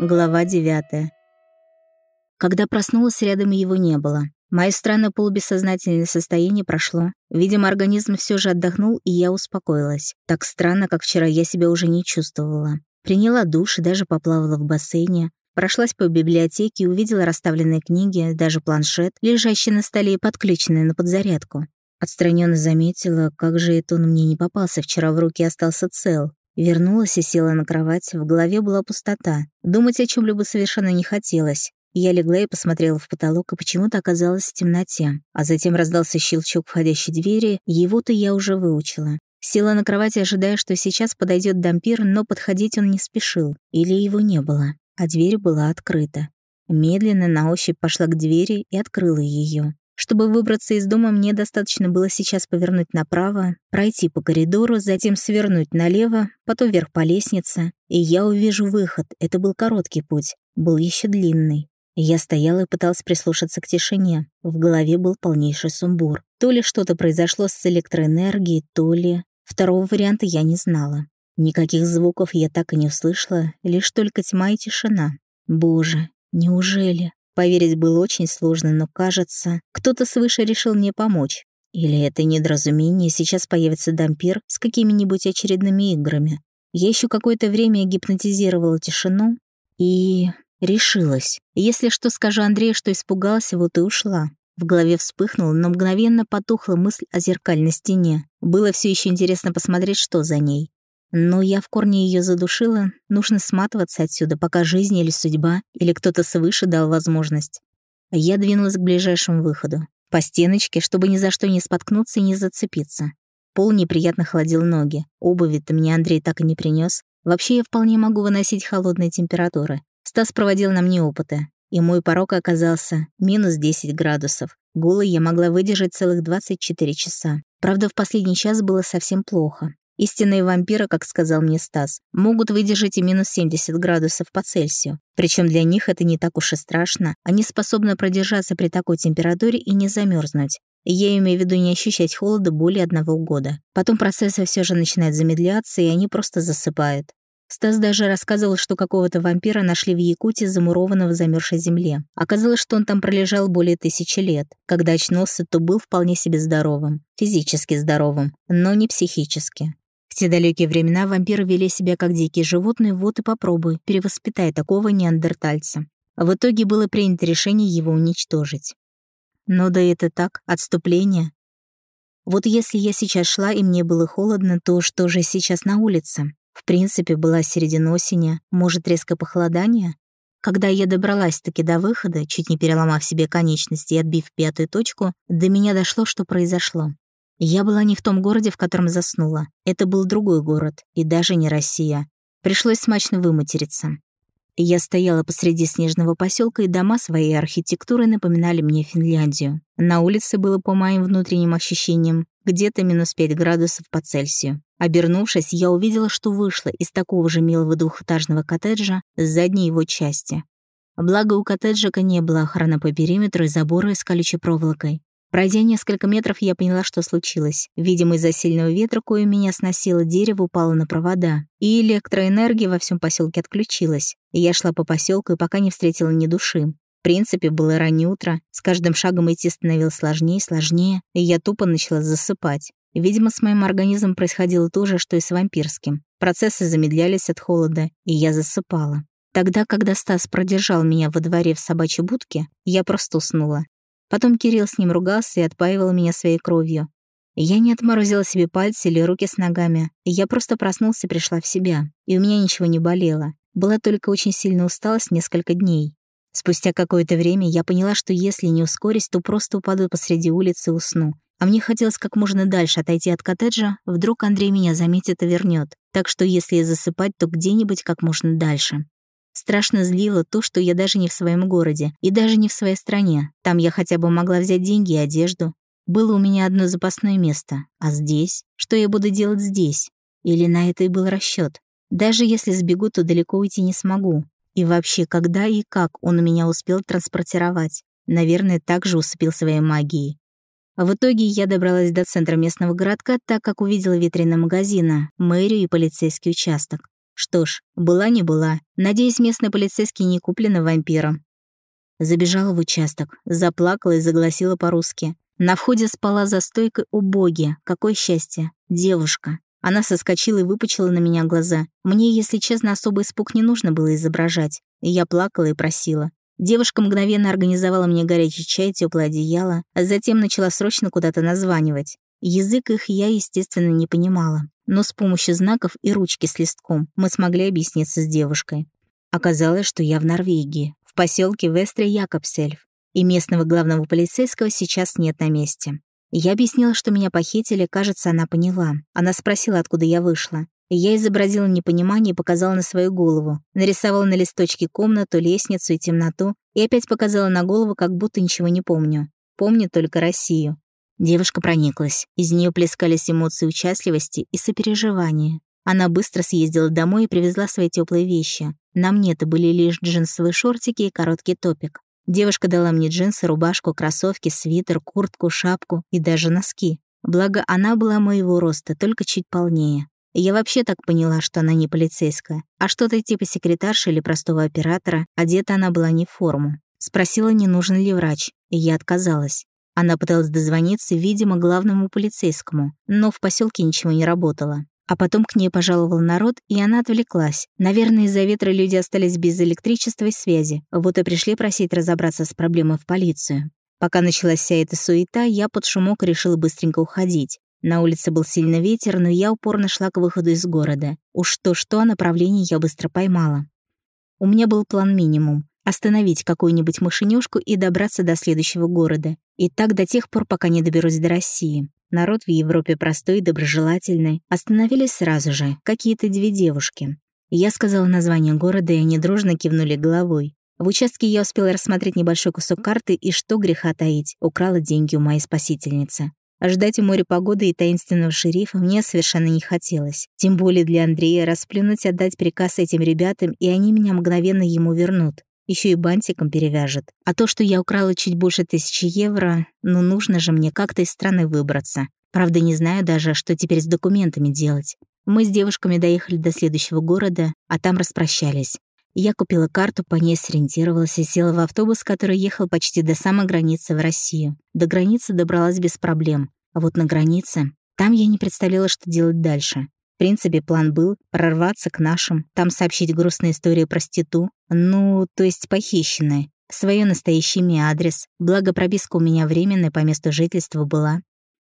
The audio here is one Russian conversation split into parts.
Глава 9. Когда проснулась, рядом его не было. Мое странное полубессознательное состояние прошло. Видимо, организм все же отдохнул, и я успокоилась. Так странно, как вчера я себя уже не чувствовала. Приняла душ и даже поплавала в бассейне. Прошлась по библиотеке и увидела расставленные книги, даже планшет, лежащий на столе и подключенный на подзарядку. Отстраненно заметила, как же это он мне не попался вчера в руки остался цел. Вернулась и села на кровать, в голове была пустота. Думать о чем либо совершенно не хотелось. Я легла и посмотрела в потолок, и почему-то оказалась в темноте. А затем раздался щелчок входящей двери, его-то я уже выучила. Села на кровати, ожидая, что сейчас подойдет дампир, но подходить он не спешил. Или его не было. А дверь была открыта. Медленно на ощупь пошла к двери и открыла ее. Чтобы выбраться из дома, мне достаточно было сейчас повернуть направо, пройти по коридору, затем свернуть налево, потом вверх по лестнице, и я увижу выход. Это был короткий путь, был еще длинный. Я стояла и пыталась прислушаться к тишине. В голове был полнейший сумбур. То ли что-то произошло с электроэнергией, то ли... Второго варианта я не знала. Никаких звуков я так и не услышала, лишь только тьма и тишина. Боже, неужели? Поверить было очень сложно, но, кажется, кто-то свыше решил мне помочь. Или это недоразумение, сейчас появится дампир с какими-нибудь очередными играми. Я еще какое-то время гипнотизировала тишину и решилась. Если что, скажу Андрею, что испугалась, вот и ушла. В голове вспыхнула, но мгновенно потухла мысль о зеркальной стене. Было все еще интересно посмотреть, что за ней. Но я в корне ее задушила, нужно сматываться отсюда, пока жизнь или судьба, или кто-то свыше дал возможность. Я двинулась к ближайшему выходу. По стеночке, чтобы ни за что не споткнуться и не зацепиться. Пол неприятно холодил ноги. Обуви-то мне Андрей так и не принес. Вообще я вполне могу выносить холодные температуры. Стас проводил на мне опыты, и мой порог оказался минус 10 градусов. Голой я могла выдержать целых 24 часа. Правда, в последний час было совсем плохо. Истинные вампиры, как сказал мне Стас, могут выдержать и минус 70 градусов по Цельсию. Причем для них это не так уж и страшно. Они способны продержаться при такой температуре и не замерзнуть. Я имею в виду не ощущать холода более одного года. Потом процессы все же начинают замедляться, и они просто засыпают. Стас даже рассказывал, что какого-то вампира нашли в Якутии замурованного в замерзшей земле. Оказалось, что он там пролежал более тысячи лет. Когда очнулся, то был вполне себе здоровым. Физически здоровым, но не психически те далекие времена вампиры вели себя как дикие животные, вот и попробуй, перевоспитай такого неандертальца. В итоге было принято решение его уничтожить. Но да это так, отступление. Вот если я сейчас шла и мне было холодно, то что же сейчас на улице? В принципе, была середина осени, может, резкое похолодание? Когда я добралась-таки до выхода, чуть не переломав себе конечности и отбив пятую точку, до меня дошло, что произошло. Я была не в том городе, в котором заснула. Это был другой город, и даже не Россия. Пришлось смачно выматериться. Я стояла посреди снежного поселка, и дома своей архитектурой напоминали мне Финляндию. На улице было, по моим внутренним ощущениям, где-то минус 5 градусов по Цельсию. Обернувшись, я увидела, что вышла из такого же милого двухэтажного коттеджа с задней его части. Благо, у коттеджика не было охраны по периметру и забора с колючей проволокой. Пройдя несколько метров, я поняла, что случилось. Видимо, из-за сильного ветра, кое меня сносило, дерево упало на провода. И электроэнергия во всем поселке отключилась. Я шла по поселку и пока не встретила ни души. В принципе, было раннее утро. С каждым шагом идти становилось сложнее и сложнее, и я тупо начала засыпать. Видимо, с моим организмом происходило то же, что и с вампирским. Процессы замедлялись от холода, и я засыпала. Тогда, когда Стас продержал меня во дворе в собачьей будке, я просто уснула. Потом Кирилл с ним ругался и отпаивал меня своей кровью. Я не отморозила себе пальцы или руки с ногами. Я просто проснулся и пришла в себя. И у меня ничего не болело. Была только очень сильно усталость несколько дней. Спустя какое-то время я поняла, что если не ускорюсь, то просто упаду посреди улицы и усну. А мне хотелось как можно дальше отойти от коттеджа, вдруг Андрей меня заметит и вернет. Так что если я засыпать, то где-нибудь как можно дальше. Страшно злило то, что я даже не в своем городе и даже не в своей стране. Там я хотя бы могла взять деньги и одежду. Было у меня одно запасное место. А здесь? Что я буду делать здесь? Или на это и был расчет? Даже если сбегу, то далеко уйти не смогу. И вообще, когда и как он меня успел транспортировать? Наверное, также усыпил своей магией. В итоге я добралась до центра местного городка, так как увидела витрины магазина, мэрию и полицейский участок. Что ж, была не была. Надеюсь, местный полицейский не куплен вампиром. Забежала в участок, заплакала и загласила по-русски. На входе спала за стойкой у боги. Какое счастье. Девушка. Она соскочила и выпучила на меня глаза. Мне, если честно, особо испуг не нужно было изображать. Я плакала и просила. Девушка мгновенно организовала мне горячий чай, теплое одеяло, а затем начала срочно куда-то названивать. Язык их я, естественно, не понимала, но с помощью знаков и ручки с листком мы смогли объясниться с девушкой. Оказалось, что я в Норвегии, в поселке Вестре Якобсельф, и местного главного полицейского сейчас нет на месте. Я объяснила, что меня похитили, кажется, она поняла. Она спросила, откуда я вышла. Я изобразила непонимание и показала на свою голову. Нарисовала на листочке комнату, лестницу и темноту, и опять показала на голову, как будто ничего не помню. Помню только Россию. Девушка прониклась. Из нее плескались эмоции участливости и сопереживания. Она быстро съездила домой и привезла свои теплые вещи. На мне-то были лишь джинсовые шортики и короткий топик. Девушка дала мне джинсы, рубашку, кроссовки, свитер, куртку, шапку и даже носки. Благо, она была моего роста, только чуть полнее. Я вообще так поняла, что она не полицейская, а что-то типа секретарши или простого оператора, одета она была не в форму. Спросила, не нужен ли врач, и я отказалась. Она пыталась дозвониться, видимо, главному полицейскому, но в поселке ничего не работало. А потом к ней пожаловал народ, и она отвлеклась. Наверное, из-за ветра люди остались без электричества и связи, вот и пришли просить разобраться с проблемой в полицию. Пока началась вся эта суета, я под шумок решила быстренько уходить. На улице был сильный ветер, но я упорно шла к выходу из города. Уж то-что, направление я быстро поймала. У меня был план минимум — остановить какую-нибудь машинёшку и добраться до следующего города. И так до тех пор, пока не доберусь до России. Народ в Европе простой и доброжелательный. Остановились сразу же, какие-то две девушки. Я сказала название города, и они дружно кивнули головой. В участке я успела рассмотреть небольшой кусок карты и, что греха таить, украла деньги у моей спасительницы. Ждать у моря погоды и таинственного шерифа мне совершенно не хотелось. Тем более для Андрея расплюнуть отдать приказ этим ребятам, и они меня мгновенно ему вернут. Еще и бантиком перевяжет. А то, что я украла чуть больше тысячи евро, ну нужно же мне как-то из страны выбраться. Правда, не знаю даже, что теперь с документами делать. Мы с девушками доехали до следующего города, а там распрощались. Я купила карту, по ней сориентировалась и села в автобус, который ехал почти до самой границы в Россию. До границы добралась без проблем. А вот на границе... Там я не представляла, что делать дальше. В принципе, план был прорваться к нашим, там сообщить грустную историю про ститу, ну, то есть похищенной, свое настоящее имя адрес, благо прописка у меня временная по месту жительства была.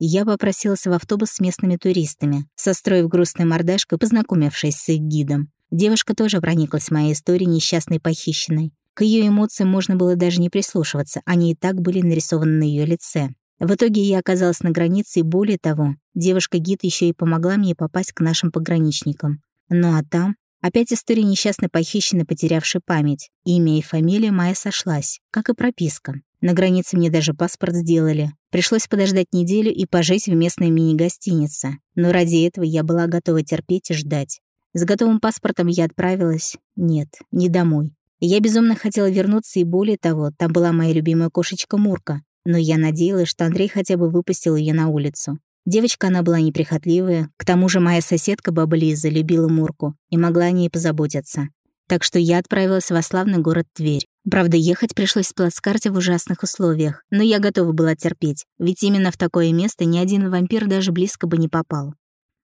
Я попросилась в автобус с местными туристами, состроив грустную мордашку и познакомившись с их гидом. Девушка тоже прониклась моей историей несчастной похищенной. К ее эмоциям можно было даже не прислушиваться, они и так были нарисованы на ее лице. В итоге я оказалась на границе, и более того, девушка-гид еще и помогла мне попасть к нашим пограничникам. Ну а там опять история несчастной похищенной, потерявшей память. Имя и фамилия моя сошлась, как и прописка. На границе мне даже паспорт сделали. Пришлось подождать неделю и пожить в местной мини-гостинице. Но ради этого я была готова терпеть и ждать. С готовым паспортом я отправилась... Нет, не домой. Я безумно хотела вернуться, и более того, там была моя любимая кошечка Мурка. Но я надеялась, что Андрей хотя бы выпустил ее на улицу. Девочка она была неприхотливая, к тому же моя соседка баба Лиза любила Мурку и могла о ней позаботиться. Так что я отправилась во славный город Тверь. Правда, ехать пришлось в плацкарте в ужасных условиях, но я готова была терпеть, ведь именно в такое место ни один вампир даже близко бы не попал.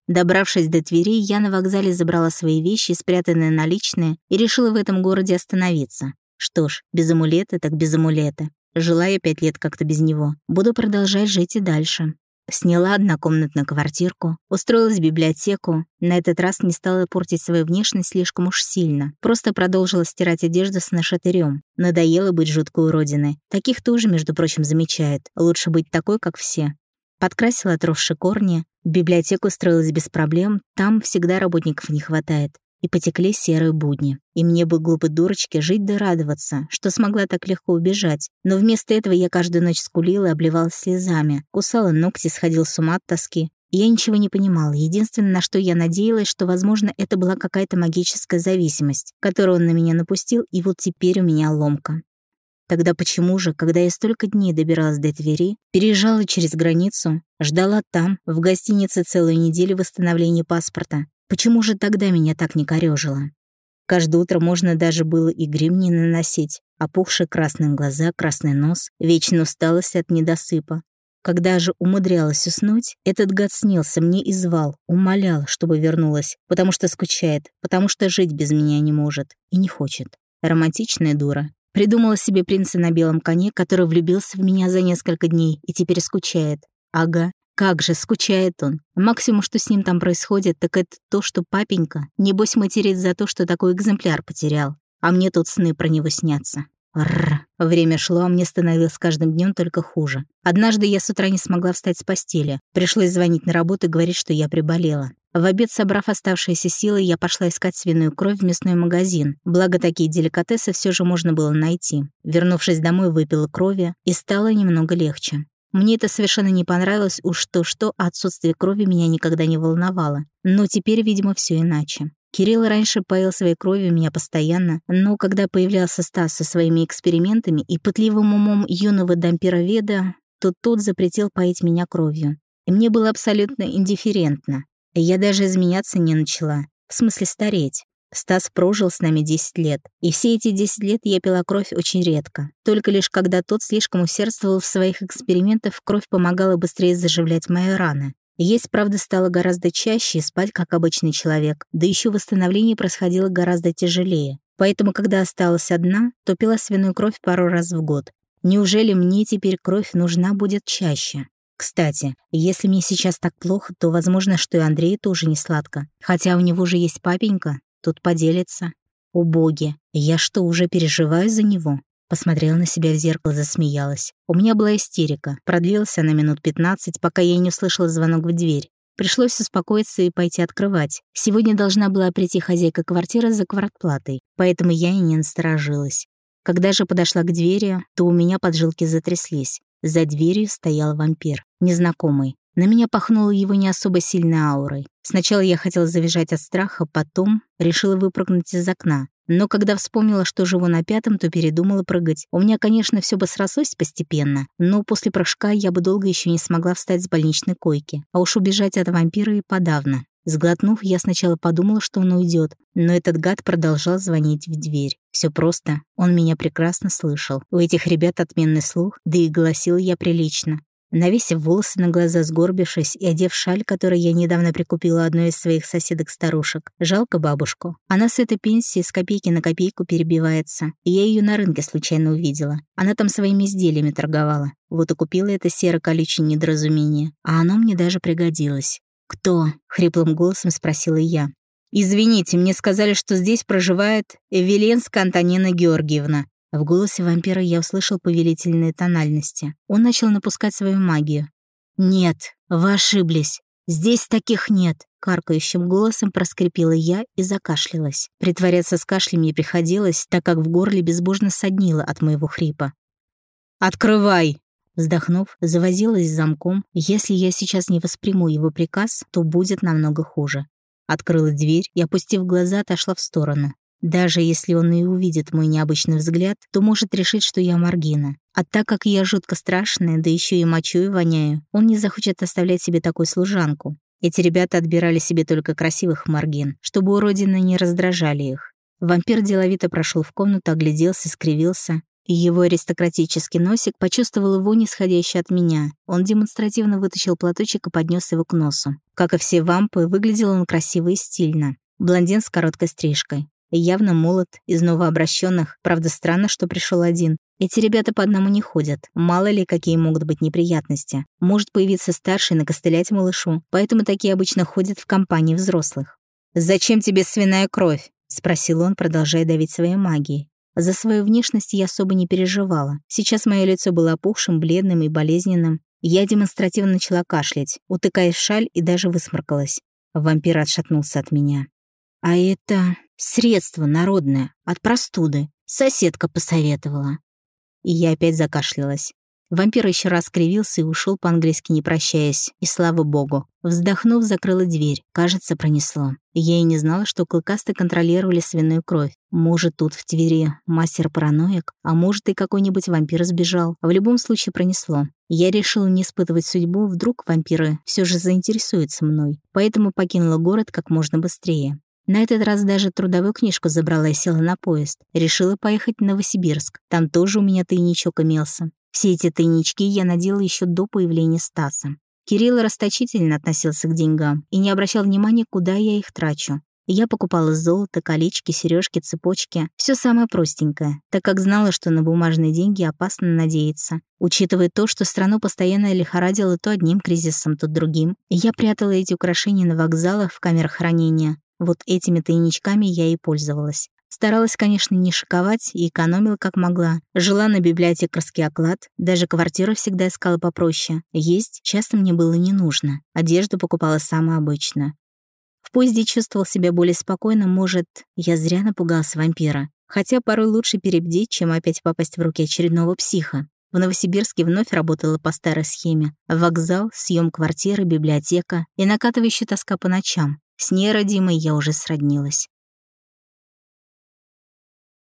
Добравшись до Твери, я на вокзале забрала свои вещи, спрятанные наличные, и решила в этом городе остановиться. Что ж, без амулета так без амулета. Жила я пять лет как-то без него. Буду продолжать жить и дальше. Сняла однокомнатную квартирку, устроилась в библиотеку. На этот раз не стала портить свою внешность слишком уж сильно. Просто продолжила стирать одежду с нашатырем. Надоело быть жуткой уродиной. Таких тоже, между прочим, замечают. Лучше быть такой, как все. Подкрасила отросшие корни, в библиотеку строилась без проблем, там всегда работников не хватает. И потекли серые будни. И мне бы глупой дурочке жить да радоваться, что смогла так легко убежать. Но вместо этого я каждую ночь скулила и обливалась слезами, кусала ногти, сходил с ума от тоски. Я ничего не понимала. Единственное, на что я надеялась, что, возможно, это была какая-то магическая зависимость, которую он на меня напустил, и вот теперь у меня ломка. Тогда почему же, когда я столько дней добиралась до Твери, переезжала через границу, ждала там, в гостинице целую неделю восстановления паспорта, Почему же тогда меня так не корёжило? Каждое утро можно даже было и грим не наносить. Опухшие красные глаза, красный нос, вечная усталость от недосыпа. Когда же умудрялась уснуть, этот гад снился мне и звал, умолял, чтобы вернулась, потому что скучает, потому что жить без меня не может и не хочет. Романтичная дура. Придумала себе принца на белом коне, который влюбился в меня за несколько дней и теперь скучает. Ага, как же скучает он. Максимум, что с ним там происходит, так это то, что папенька, небось, материт за то, что такой экземпляр потерял. А мне тут сны про него снятся. Рр. Время шло, а мне становилось с каждым днем только хуже. Однажды я с утра не смогла встать с постели. Пришлось звонить на работу и говорить, что я приболела. В обед, собрав оставшиеся силы, я пошла искать свиную кровь в мясной магазин. Благо, такие деликатесы все же можно было найти. Вернувшись домой, выпила крови, и стало немного легче. Мне это совершенно не понравилось, уж то-что, отсутствие крови меня никогда не волновало. Но теперь, видимо, все иначе. Кирилл раньше поил своей кровью меня постоянно, но когда появлялся Стас со своими экспериментами и пытливым умом юного дампироведа, то тот запретил поить меня кровью. И мне было абсолютно индифферентно. Я даже изменяться не начала, в смысле стареть. Стас прожил с нами 10 лет, и все эти 10 лет я пила кровь очень редко. Только лишь когда тот слишком усердствовал в своих экспериментах, кровь помогала быстрее заживлять мои раны. Есть, правда, стало гораздо чаще и спать, как обычный человек, да еще восстановление происходило гораздо тяжелее. Поэтому, когда осталась одна, то пила свиную кровь пару раз в год. Неужели мне теперь кровь нужна будет чаще? Кстати, если мне сейчас так плохо, то возможно, что и Андрею тоже не сладко. Хотя у него же есть папенька, Тут поделится. О боги, я что, уже переживаю за него? Посмотрела на себя в зеркало, засмеялась. У меня была истерика. Продлилась она минут 15, пока я не услышала звонок в дверь. Пришлось успокоиться и пойти открывать. Сегодня должна была прийти хозяйка квартиры за квартплатой, поэтому я и не насторожилась. Когда же подошла к двери, то у меня поджилки затряслись. За дверью стоял вампир, незнакомый. На меня пахнуло его не особо сильной аурой. Сначала я хотела завизжать от страха, потом решила выпрыгнуть из окна. Но когда вспомнила, что живу на пятом, то передумала прыгать. У меня, конечно, все бы срослось постепенно, но после прыжка я бы долго еще не смогла встать с больничной койки. А уж убежать от вампира и подавно. Сглотнув, я сначала подумала, что он уйдет, но этот гад продолжал звонить в дверь. Все просто. Он меня прекрасно слышал. У этих ребят отменный слух, да и голосил я прилично. Навесив волосы на глаза, сгорбившись и одев шаль, которую я недавно прикупила одной из своих соседок-старушек, жалко бабушку. Она с этой пенсии с копейки на копейку перебивается, и я ее на рынке случайно увидела. Она там своими изделиями торговала. Вот и купила это серо-колючее недоразумение, а оно мне даже пригодилось. «Кто?» — хриплым голосом спросила я. «Извините, мне сказали, что здесь проживает Эвеленская Антонина Георгиевна», в голосе вампира я услышал повелительные тональности. Он начал напускать свою магию. «Нет, вы ошиблись. Здесь таких нет», — каркающим голосом проскрипела я и закашлялась. Притворяться с кашлем не приходилось, так как в горле безбожно соднило от моего хрипа. «Открывай!» Вздохнув, завозилась замком. Если я сейчас не восприму его приказ, то будет намного хуже. Открыла дверь и, опустив глаза, отошла в сторону. Даже если он и увидит мой необычный взгляд, то может решить, что я Маргина. А так как я жутко страшная, да еще и мочу и воняю, он не захочет оставлять себе такую служанку. Эти ребята отбирали себе только красивых Маргин, чтобы уродины не раздражали их. Вампир деловито прошел в комнату, огляделся, скривился. Его аристократический носик почувствовал его нисходящий от меня. Он демонстративно вытащил платочек и поднес его к носу. Как и все вампы, выглядел он красиво и стильно. Блондин с короткой стрижкой явно молод, из новообращенных. Правда, странно, что пришел один. Эти ребята по одному не ходят. Мало ли, какие могут быть неприятности. Может появиться старший накостылять малышу. Поэтому такие обычно ходят в компании взрослых. «Зачем тебе свиная кровь?» — спросил он, продолжая давить своей магией. За свою внешность я особо не переживала. Сейчас мое лицо было опухшим, бледным и болезненным. Я демонстративно начала кашлять, утыкаясь в шаль и даже высморкалась. Вампир отшатнулся от меня. «А это средство народное, от простуды. Соседка посоветовала». И я опять закашлялась. Вампир еще раз кривился и ушел по-английски не прощаясь. И слава богу. Вздохнув, закрыла дверь. Кажется, пронесло. Я и не знала, что клыкасты контролировали свиную кровь. Может, тут в Твери мастер-параноик, а может, и какой-нибудь вампир сбежал. В любом случае пронесло. Я решила не испытывать судьбу, вдруг вампиры все же заинтересуются мной. Поэтому покинула город как можно быстрее. На этот раз даже трудовую книжку забрала и села на поезд. Решила поехать в Новосибирск. Там тоже у меня тайничок имелся. Все эти тайнички я надела еще до появления Стаса. Кирилл расточительно относился к деньгам и не обращал внимания, куда я их трачу. Я покупала золото, колечки, сережки, цепочки. Все самое простенькое, так как знала, что на бумажные деньги опасно надеяться. Учитывая то, что страну постоянно лихорадило то одним кризисом, то другим, я прятала эти украшения на вокзалах в камерах хранения. Вот этими тайничками я и пользовалась. Старалась, конечно, не шиковать и экономила как могла. Жила на библиотекарский оклад, даже квартиру всегда искала попроще. Есть часто мне было не нужно. Одежду покупала самую обычную. В поезде чувствовал себя более спокойно, может, я зря напугался вампира. Хотя порой лучше перебдеть, чем опять попасть в руки очередного психа. В Новосибирске вновь работала по старой схеме. Вокзал, съем квартиры, библиотека и накатывающая тоска по ночам. С ней, родимой, я уже сроднилась.